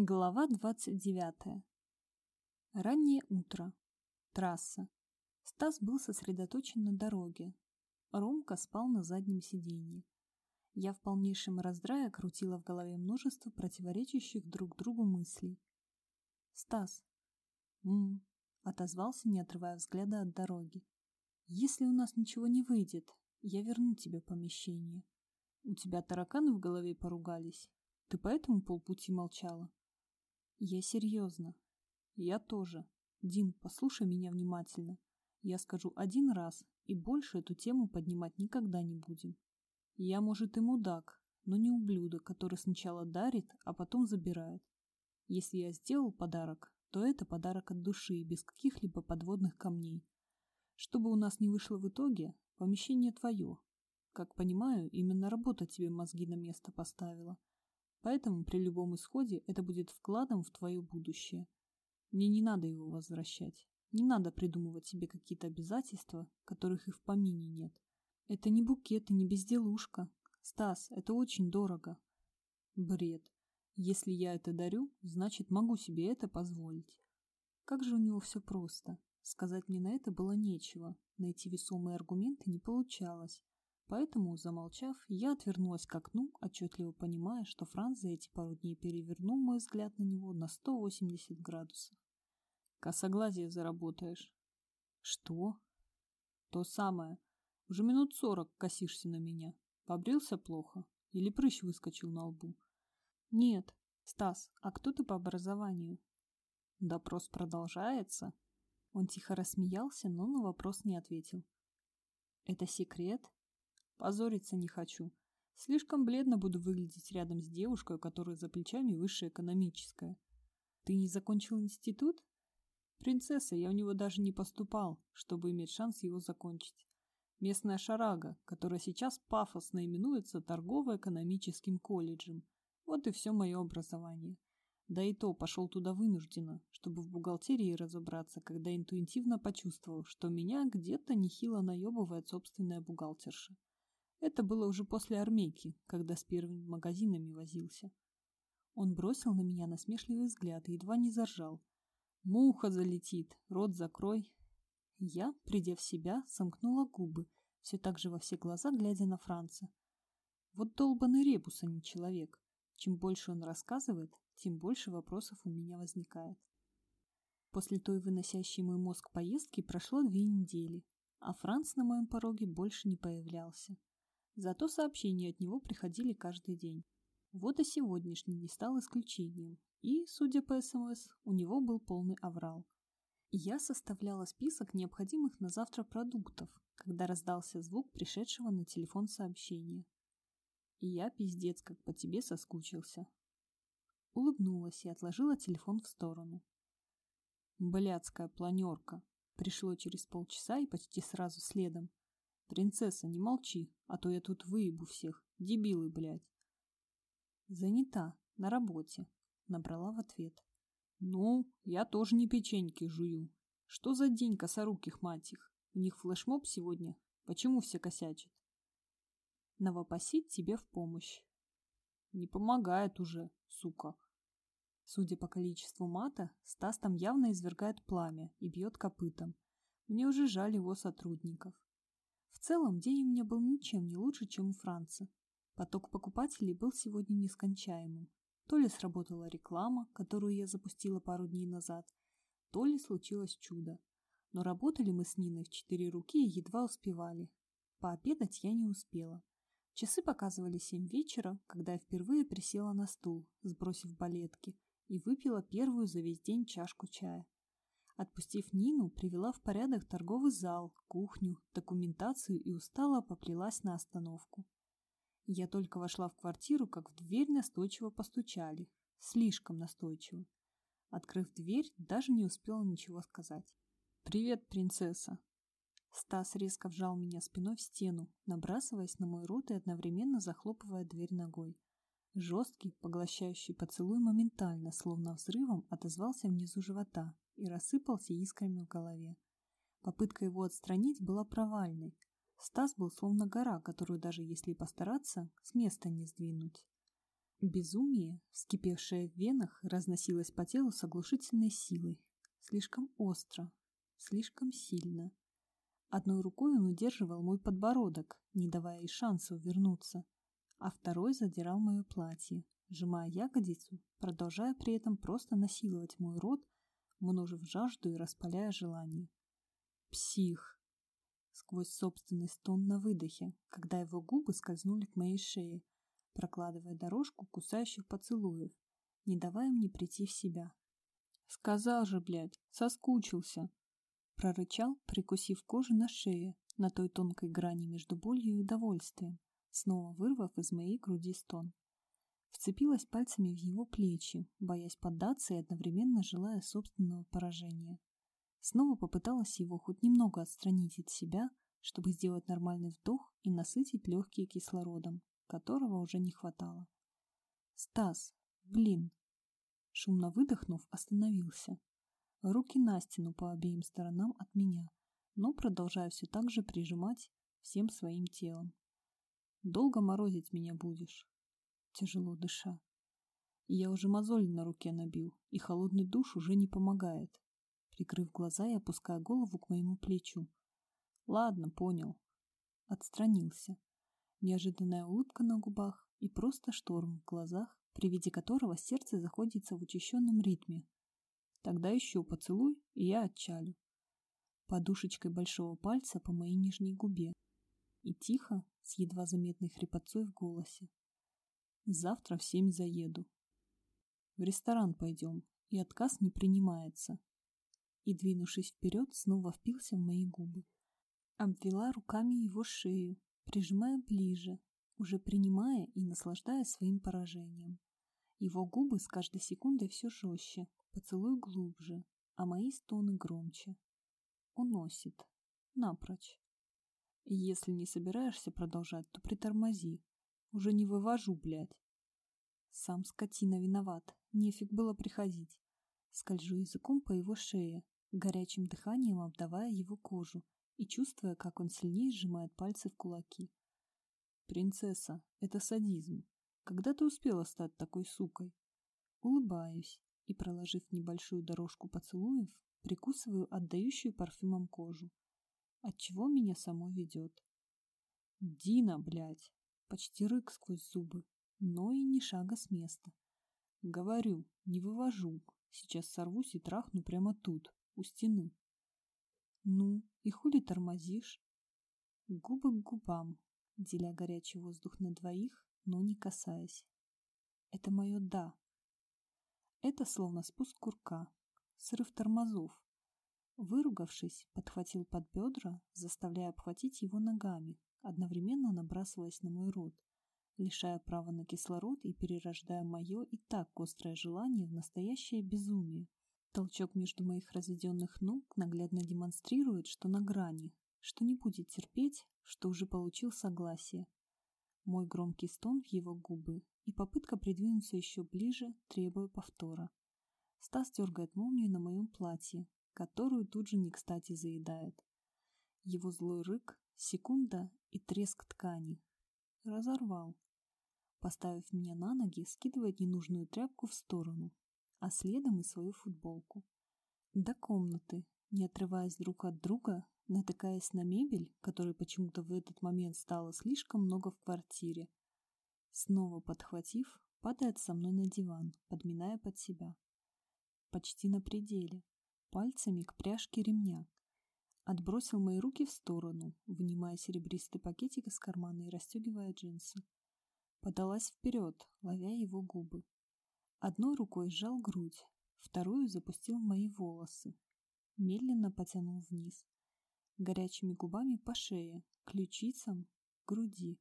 Глава 29. Раннее утро. Трасса. Стас был сосредоточен на дороге. Ромка спал на заднем сиденье. Я в полнейшем раздрае крутила в голове множество противоречащих друг другу мыслей. «Стас!» «М-м», отозвался, не отрывая взгляда от дороги. «Если у нас ничего не выйдет, я верну тебе помещение. У тебя тараканы в голове поругались. Ты поэтому полпути молчала?» Я серьезно. Я тоже. Дин, послушай меня внимательно. Я скажу один раз, и больше эту тему поднимать никогда не будем. Я, может, и мудак, но не ублюдок, который сначала дарит, а потом забирает. Если я сделал подарок, то это подарок от души, без каких-либо подводных камней. Чтобы у нас не вышло в итоге, помещение твое. Как понимаю, именно работа тебе мозги на место поставила. Поэтому при любом исходе это будет вкладом в твое будущее. Мне не надо его возвращать. Не надо придумывать себе какие-то обязательства, которых и в помине нет. Это не букет и не безделушка. Стас, это очень дорого. Бред. Если я это дарю, значит могу себе это позволить. Как же у него все просто. Сказать мне на это было нечего. Найти весомые аргументы не получалось. Поэтому, замолчав, я отвернулась к окну, отчетливо понимая, что Франц за эти пару дней перевернул мой взгляд на него на 180 градусов. «Косоглазие заработаешь». «Что?» «То самое. Уже минут сорок косишься на меня. Побрился плохо? Или прыщ выскочил на лбу?» «Нет. Стас, а кто ты по образованию?» «Допрос продолжается?» Он тихо рассмеялся, но на вопрос не ответил. «Это секрет?» Позориться не хочу. Слишком бледно буду выглядеть рядом с девушкой, у которой за плечами высшее экономическое. Ты не закончил институт? Принцесса, я у него даже не поступал, чтобы иметь шанс его закончить. Местная шарага, которая сейчас пафосно именуется торгово-экономическим колледжем. Вот и все мое образование. Да и то пошел туда вынужденно, чтобы в бухгалтерии разобраться, когда интуитивно почувствовал, что меня где-то нехило наебывает собственная бухгалтерша. Это было уже после армейки, когда с первыми магазинами возился. Он бросил на меня насмешливый взгляд и едва не заржал. «Муха залетит, рот закрой». Я, придя в себя, сомкнула губы, все так же во все глаза глядя на Франца. Вот долбанный ребус, а не человек. Чем больше он рассказывает, тем больше вопросов у меня возникает. После той выносящей мой мозг поездки прошло две недели, а Франц на моем пороге больше не появлялся. Зато сообщения от него приходили каждый день. Вот и сегодняшний не стал исключением. И, судя по СМС, у него был полный аврал. Я составляла список необходимых на завтра продуктов, когда раздался звук пришедшего на телефон сообщения. И я пиздец как по тебе соскучился. Улыбнулась и отложила телефон в сторону. Блядская планерка. Пришло через полчаса и почти сразу следом. Принцесса, не молчи, а то я тут выебу всех. Дебилы, блядь. Занята, на работе. Набрала в ответ. Ну, я тоже не печеньки жую. Что за день косоруких, мать их? У них флешмоб сегодня. Почему все косячат? Новопосить тебе в помощь. Не помогает уже, сука. Судя по количеству мата, Стас там явно извергает пламя и бьет копытом. Мне уже жаль его сотрудников. В целом, день у меня был ничем не лучше, чем у Франца. Поток покупателей был сегодня нескончаемым. То ли сработала реклама, которую я запустила пару дней назад, то ли случилось чудо. Но работали мы с Ниной в четыре руки и едва успевали. Пообедать я не успела. Часы показывали семь вечера, когда я впервые присела на стул, сбросив балетки, и выпила первую за весь день чашку чая. Отпустив Нину, привела в порядок торговый зал, кухню, документацию и устало поплелась на остановку. Я только вошла в квартиру, как в дверь настойчиво постучали. Слишком настойчиво. Открыв дверь, даже не успела ничего сказать. «Привет, принцесса!» Стас резко вжал меня спиной в стену, набрасываясь на мой рот и одновременно захлопывая дверь ногой. Жесткий, поглощающий поцелуй моментально, словно взрывом, отозвался внизу живота, и рассыпался искрами в голове. Попытка его отстранить была провальной. Стас был словно гора, которую даже если постараться, с места не сдвинуть. Безумие, вскипевшее в венах, разносилось по телу с оглушительной силой. Слишком остро, слишком сильно. Одной рукой он удерживал мой подбородок, не давая ей шанса увернуться, а второй задирал мое платье, сжимая ягодицу, продолжая при этом просто насиловать мой рот, множив жажду и распаляя желание. Псих! Сквозь собственный стон на выдохе, когда его губы скользнули к моей шее, прокладывая дорожку кусающих поцелуев, не давая мне прийти в себя. «Сказал же, блядь, соскучился!» Прорычал, прикусив кожу на шее, на той тонкой грани между болью и удовольствием, снова вырвав из моей груди стон. Вцепилась пальцами в его плечи, боясь поддаться и одновременно желая собственного поражения. Снова попыталась его хоть немного отстранить от себя, чтобы сделать нормальный вдох и насытить легкие кислородом, которого уже не хватало. «Стас! Блин!» Шумно выдохнув, остановился. Руки на стену по обеим сторонам от меня, но продолжая все так же прижимать всем своим телом. «Долго морозить меня будешь?» Тяжело дыша. Я уже мозоль на руке набил, и холодный душ уже не помогает. Прикрыв глаза и опуская голову к моему плечу. «Ладно, понял». Отстранился. Неожиданная улыбка на губах и просто шторм в глазах, при виде которого сердце заходится в учащенном ритме. Тогда еще поцелуй, и я отчалю. Подушечкой большого пальца по моей нижней губе. И тихо, с едва заметной хрипотцой в голосе. Завтра в семь заеду. В ресторан пойдем, и отказ не принимается. И, двинувшись вперед, снова впился в мои губы. Обвела руками его шею, прижимая ближе, уже принимая и наслаждаясь своим поражением. Его губы с каждой секундой все жестче, поцелуй глубже, а мои стоны громче. Уносит. Напрочь. Если не собираешься продолжать, то притормози. Уже не вывожу, блядь. Сам скотина виноват. Нефиг было приходить. Скольжу языком по его шее, горячим дыханием обдавая его кожу и чувствуя, как он сильнее сжимает пальцы в кулаки. «Принцесса, это садизм. Когда ты успела стать такой сукой?» Улыбаюсь и, проложив небольшую дорожку поцелуев, прикусываю отдающую парфюмом кожу. Отчего меня само ведет? «Дина, блядь!» Почти рык сквозь зубы, но и ни шага с места. Говорю, не вывожу. Сейчас сорвусь и трахну прямо тут, у стены. Ну, и хули тормозишь? Губы к губам, деля горячий воздух на двоих, но не касаясь. Это мое «да». Это словно спуск курка, срыв тормозов. Выругавшись, подхватил под бедра, заставляя обхватить его ногами, одновременно набрасываясь на мой рот, лишая права на кислород и перерождая мое и так острое желание в настоящее безумие. Толчок между моих разведенных ног наглядно демонстрирует, что на грани, что не будет терпеть, что уже получил согласие. Мой громкий стон в его губы и попытка придвинуться еще ближе, требуя повтора. Стас дергает молнию на моем платье, которую тут же не кстати заедает. Его злой рык, секунда и треск ткани. Разорвал. Поставив меня на ноги, скидывает ненужную тряпку в сторону, а следом и свою футболку. До комнаты, не отрываясь друг от друга, натыкаясь на мебель, которой почему-то в этот момент стало слишком много в квартире. Снова подхватив, падает со мной на диван, подминая под себя. Почти на пределе, пальцами к пряжке ремня, Отбросил мои руки в сторону, вынимая серебристый пакетик из кармана и расстегивая джинсы. Подалась вперед, ловя его губы. Одной рукой сжал грудь, вторую запустил мои волосы. Медленно потянул вниз. Горячими губами по шее, ключицам, груди.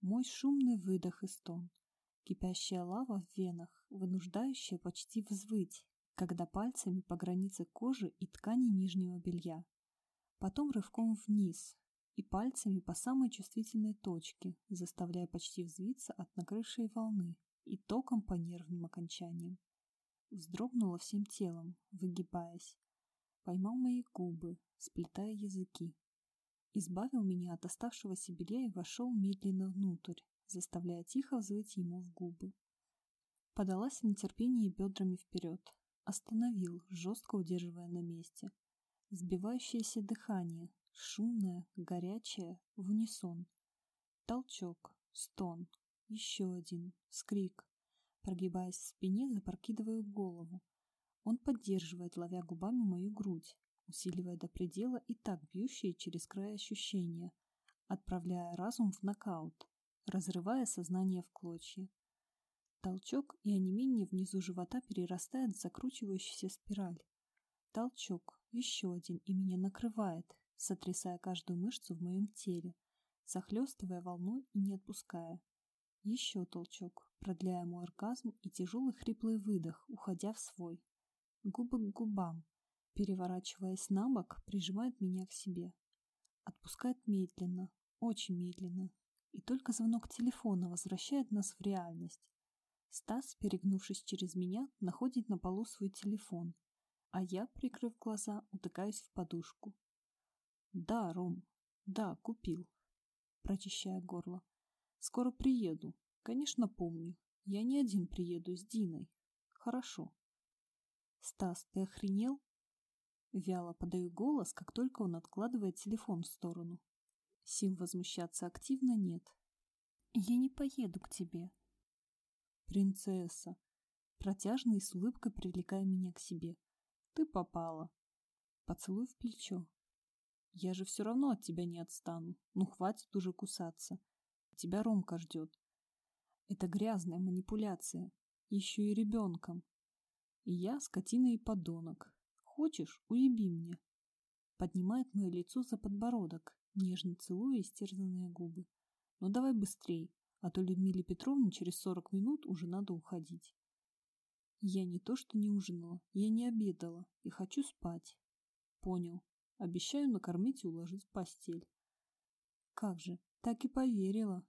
Мой шумный выдох и стон. Кипящая лава в венах, вынуждающая почти взвыть, когда пальцами по границе кожи и ткани нижнего белья потом рывком вниз и пальцами по самой чувствительной точке, заставляя почти взвиться от накрывшей волны и током по нервным окончаниям. Вздрогнула всем телом, выгибаясь. Поймал мои губы, сплетая языки. Избавил меня от оставшегося белья и вошел медленно внутрь, заставляя тихо взвыть ему в губы. Подалась в нетерпении бедрами вперед. Остановил, жестко удерживая на месте. Сбивающееся дыхание, шумное, горячее, в унисон. Толчок, стон, еще один, скрик. Прогибаясь в спине, запрокидываю голову. Он поддерживает, ловя губами мою грудь, усиливая до предела и так бьющие через край ощущения, отправляя разум в нокаут, разрывая сознание в клочья. Толчок и онемение внизу живота перерастает в закручивающуюся спираль. Толчок, еще один, и меня накрывает, сотрясая каждую мышцу в моем теле, захлестывая волной и не отпуская. Еще толчок, продляя мой оргазм и тяжелый хриплый выдох, уходя в свой. Губы к губам, переворачиваясь на бок, прижимает меня к себе. Отпускает медленно, очень медленно. И только звонок телефона возвращает нас в реальность. Стас, перегнувшись через меня, находит на полу свой телефон, а я, прикрыв глаза, утыкаюсь в подушку. «Да, Ром, да, купил», прочищая горло. «Скоро приеду. Конечно, помню. Я не один приеду с Диной. Хорошо». «Стас, ты охренел?» Вяло подаю голос, как только он откладывает телефон в сторону. Сил возмущаться активно нет. «Я не поеду к тебе», «Принцесса!» Протяжно и с улыбкой привлекая меня к себе. «Ты попала!» Поцелуй в плечо. «Я же все равно от тебя не отстану. Ну, хватит уже кусаться. Тебя Ромка ждет. Это грязная манипуляция. Еще и ребенком. И я скотина и подонок. Хочешь, уеби мне!» Поднимает мое лицо за подбородок, нежно целуя истерзанные губы. «Ну давай быстрей, а то Людмиле Петровне через сорок минут уже надо уходить. Я не то что не ужинала, я не обедала и хочу спать. Понял. Обещаю накормить и уложить в постель. Как же, так и поверила.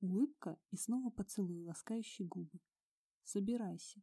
Улыбка и снова поцелуй, ласкающий губы. Собирайся.